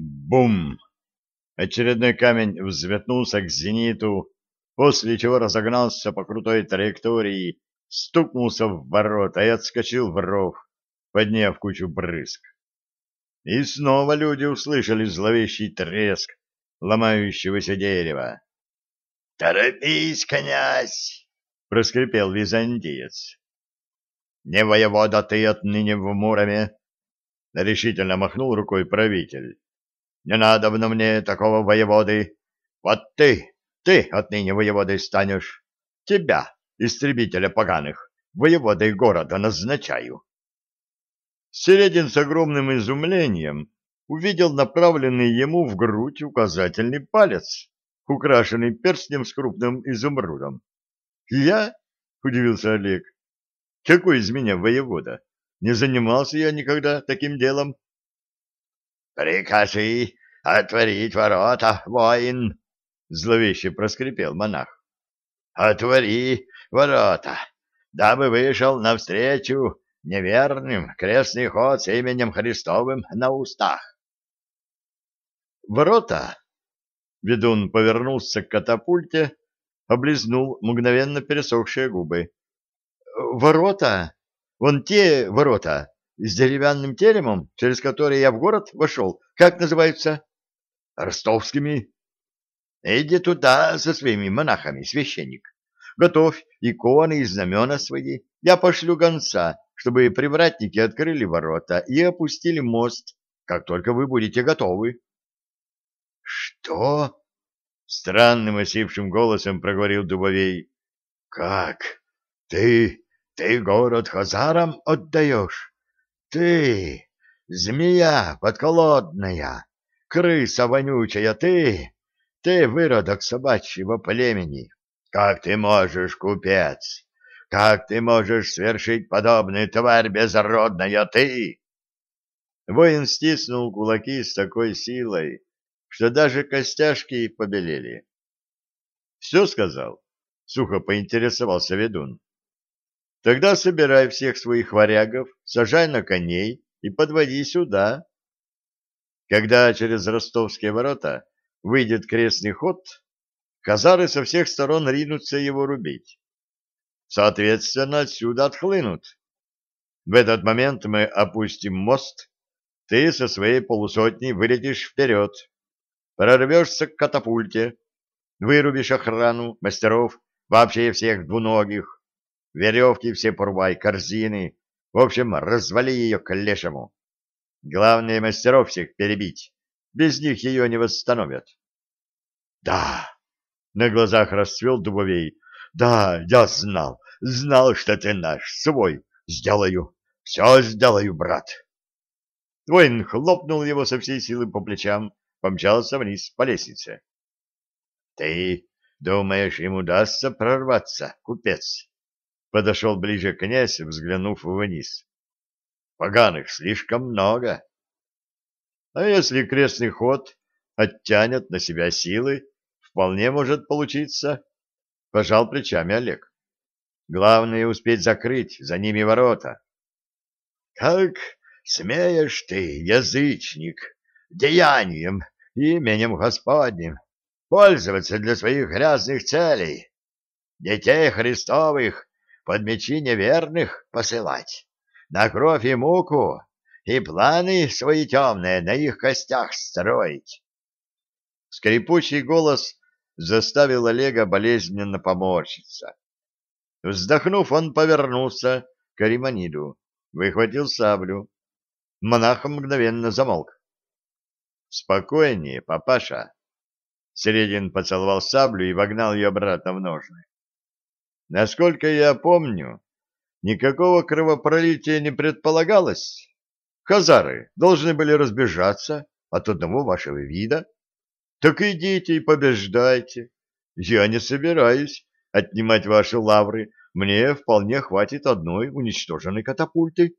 Бум! Очередной камень взметнулся к зениту, после чего разогнался по крутой траектории, стукнулся в ворота и отскочил в ров, подняв кучу брызг. И снова люди услышали зловещий треск ломающегося дерева. — Торопись, князь! — проскрипел византиец. — Не воевода ты отныне в Муроме! — решительно махнул рукой правитель. Не надо на мне такого воеводы. Вот ты, ты отныне воеводой станешь. Тебя, истребителя поганых, воеводой города назначаю. Середин с огромным изумлением увидел направленный ему в грудь указательный палец, украшенный перстнем с крупным изумрудом. «Я?» — удивился Олег. «Какой из меня воевода? Не занимался я никогда таким делом». «Прикажи отворить ворота, воин!» — зловеще проскрипел монах. «Отвори ворота, дабы вышел навстречу неверным крестный ход с именем Христовым на устах». «Ворота!» — ведун повернулся к катапульте, облизнул мгновенно пересохшие губы. «Ворота! Вон те ворота, с деревянным теремом, через который я в город вошел. Как называются? Ростовскими. Иди туда со своими монахами, священник. Готовь иконы и знамена свои. Я пошлю гонца, чтобы привратники открыли ворота и опустили мост, как только вы будете готовы. — Что? — странным осипшим голосом проговорил Дубовей. — Как? Ты, ты город хазарам отдаешь? Ты, змея подколодная, крыса вонючая, ты, ты выродок собачьего племени. Как ты можешь, купец? Как ты можешь свершить подобную тварь безродная, ты? Воин стиснул кулаки с такой силой, что даже костяшки побелели. — Все сказал? — сухо поинтересовался ведун. Тогда собирай всех своих варягов, сажай на коней и подводи сюда. Когда через ростовские ворота выйдет крестный ход, казары со всех сторон ринутся его рубить. Соответственно, отсюда отхлынут. В этот момент мы опустим мост, ты со своей полусотней вылетишь вперед, прорвешься к катапульте, вырубишь охрану, мастеров, вообще всех двуногих, Веревки все порвай, корзины. В общем, развали ее к лешему. Главное, мастеров всех перебить. Без них ее не восстановят. — Да, — на глазах расцвел Дубовей. — Да, я знал, знал, что ты наш, свой. Сделаю, все сделаю, брат. Воин хлопнул его со всей силы по плечам, помчался вниз по лестнице. — Ты думаешь, им удастся прорваться, купец? Подошел ближе князь, взглянув вниз. Поганых слишком много. А если крестный ход оттянет на себя силы, вполне может получиться. Пожал плечами Олег. Главное успеть закрыть за ними ворота. Как смеешь ты, язычник, деянием, именем Господним, пользоваться для своих грязных целей? Детей Христовых под мечи неверных посылать, на кровь и муку, и планы свои темные на их костях строить. Скрипучий голос заставил Олега болезненно поморщиться. Вздохнув, он повернулся к Ариманиду, выхватил саблю. Монах мгновенно замолк. — Спокойнее, папаша. Середин поцеловал саблю и вогнал ее обратно в ножны. Насколько я помню, никакого кровопролития не предполагалось. Хазары должны были разбежаться от одного вашего вида. Так идите и побеждайте. Я не собираюсь отнимать ваши лавры. Мне вполне хватит одной уничтоженной катапульты.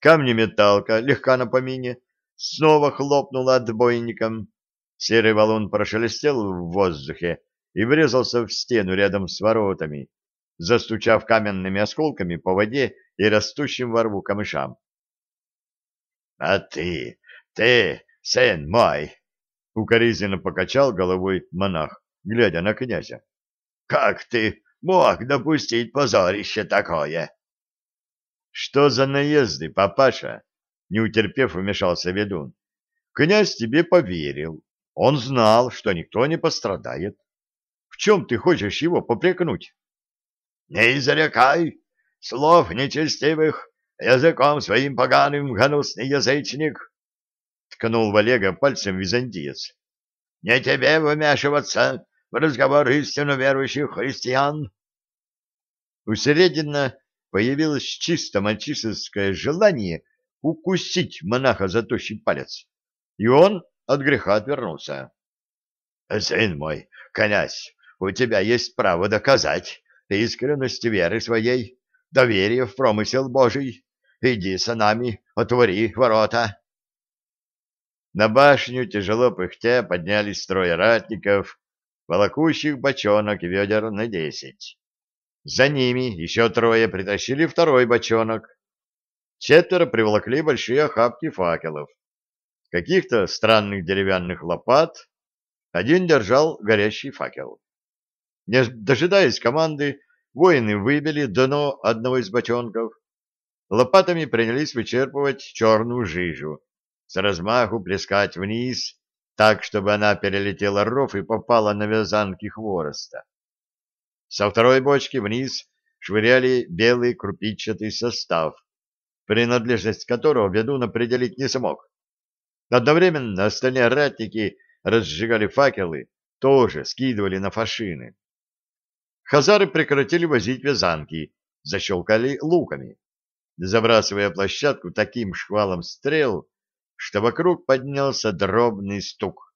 Камни-металка, легка на помине, снова хлопнула отбойником. Серый валун прошелестел в воздухе, и врезался в стену рядом с воротами, застучав каменными осколками по воде и растущим во рву камышам. — А ты Ты, сын мой, — укоризненно покачал головой монах, глядя на князя. — Как ты мог допустить позорище такое? — Что за наезды, папаша? — не утерпев, вмешался ведун. — Князь тебе поверил. Он знал, что никто не пострадает. В чем ты хочешь его попрекнуть? — Не изрекай слов нечестивых, языком своим поганым гнусный язычник! — ткнул в Олега пальцем византиец. — Не тебе вмешиваться в разговор истинно верующих христиан. У Середина появилось чисто мальчишеское желание укусить монаха за тощий палец, и он от греха отвернулся. — Сын мой, князь, у тебя есть право доказать искренность веры своей, доверие в промысел Божий. Иди с нами, отвори ворота. На башню тяжело пыхтя поднялись трое ратников, волокущих бочонок ведер на десять. За ними еще трое притащили второй бочонок. Четверо приволокли большие охапки факелов каких-то странных деревянных лопат, один держал горящий факел. Не дожидаясь команды, воины выбили дно одного из бочонков, лопатами принялись вычерпывать черную жижу, с размаху плескать вниз, так, чтобы она перелетела ров и попала на вязанки хвороста. Со второй бочки вниз швыряли белый крупичатый состав, принадлежность которого ведун определить не смог. Одновременно остальные ратники разжигали факелы, тоже скидывали на фашины. Хазары прекратили возить вязанки, защелкали луками, забрасывая площадку таким шквалом стрел, что вокруг поднялся дробный стук.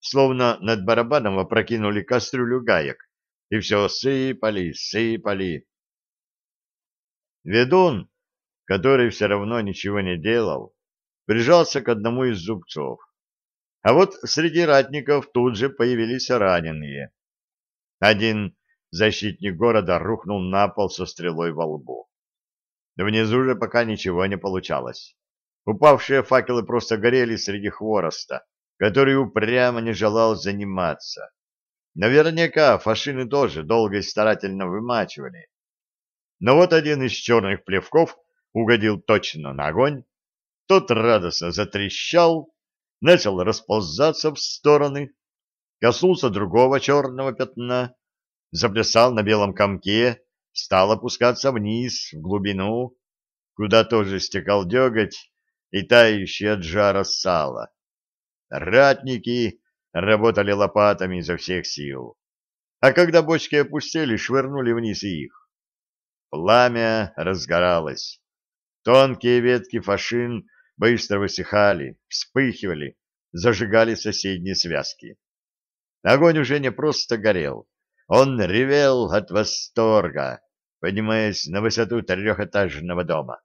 Словно над барабаном опрокинули кастрюлю гаек, и все сыпали, сыпали. Ведун, который все равно ничего не делал, прижался к одному из зубцов. А вот среди ратников тут же появились раненые. Один защитник города рухнул на пол со стрелой во лбу. Внизу же пока ничего не получалось. Упавшие факелы просто горели среди хвороста, который упрямо не желал заниматься. Наверняка фашины тоже долго и старательно вымачивали. Но вот один из черных плевков угодил точно на огонь, тот радостно затрещал, начал расползаться в стороны, коснулся другого черного пятна, заплясал на белом комке, стал опускаться вниз, в глубину, куда тоже стекал деготь и тающий от жара сало. Ратники работали лопатами изо всех сил, а когда бочки опустили, швырнули вниз их. Пламя разгоралось. Тонкие ветки фашин быстро высыхали, вспыхивали, зажигали соседние связки. Огонь уже не просто горел, он ревел от восторга, поднимаясь на высоту трехэтажного дома.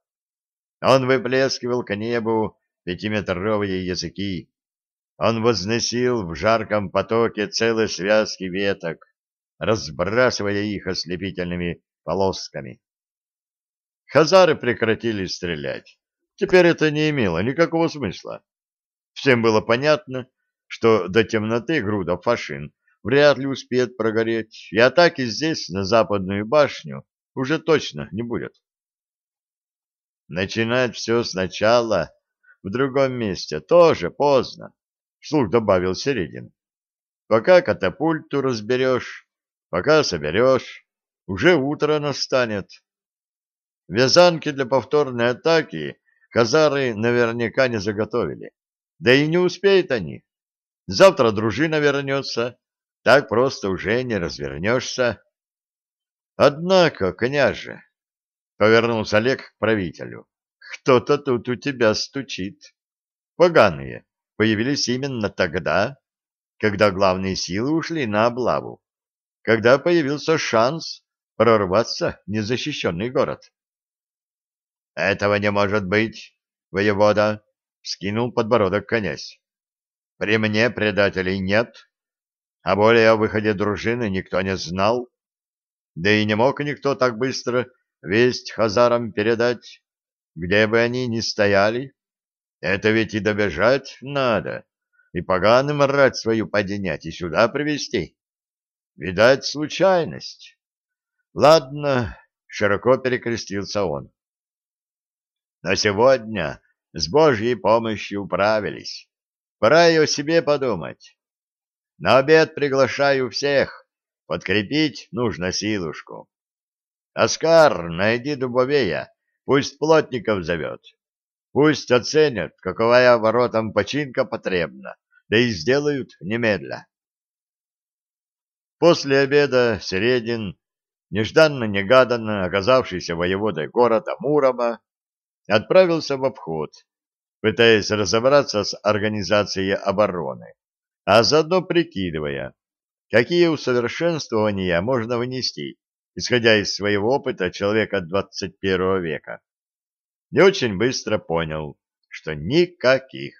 Он выплескивал к небу пятиметровые языки. Он возносил в жарком потоке целые связки веток, разбрасывая их ослепительными полосками. Хазары прекратили стрелять. Теперь это не имело никакого смысла. Всем было понятно, что до темноты груда фашин вряд ли успеет прогореть, и атаки здесь, на западную башню, уже точно не будет. Начинать все сначала в другом месте тоже поздно, вслух добавил Середин. Пока катапульту разберешь, пока соберешь, уже утро настанет. Вязанки для повторной атаки Казары наверняка не заготовили. Да и не успеют они. Завтра дружина вернется, так просто уже не развернешься. Однако, княже, — повернулся Олег к правителю, — кто-то тут у тебя стучит. Поганые появились именно тогда, когда главные силы ушли на облаву, когда появился шанс прорваться в незащищенный город. — Этого не может быть, воевода, — скинул подбородок князь. — При мне предателей нет, а более о выходе дружины никто не знал, да и не мог никто так быстро весть хазарам передать, где бы они ни стояли. Это ведь и добежать надо, и поганым рать свою поднять, и сюда привезти. Видать, случайность. Ладно, широко перекрестился он. На сегодня с Божьей помощью управились. Пора и о себе подумать. На обед приглашаю всех. Подкрепить нужно силушку. Оскар, найди дубовея, пусть плотников зовет. Пусть оценят, каковая воротам починка потребна, да и сделают немедля. После обеда Середин, нежданно-негаданно оказавшийся воеводой города Мурома, отправился в обход, пытаясь разобраться с организацией обороны, а заодно прикидывая, какие усовершенствования можно внести, исходя из своего опыта человека 21 века. И очень быстро понял, что никаких.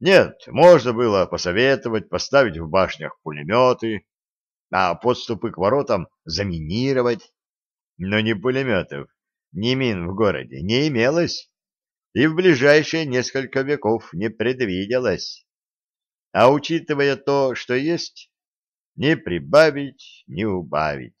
Нет, можно было посоветовать поставить в башнях пулеметы, а подступы к воротам заминировать, но ни пулеметов, ни мин в городе не имелось и в ближайшие несколько веков не предвиделось. А учитывая то, что есть, не прибавить, не убавить.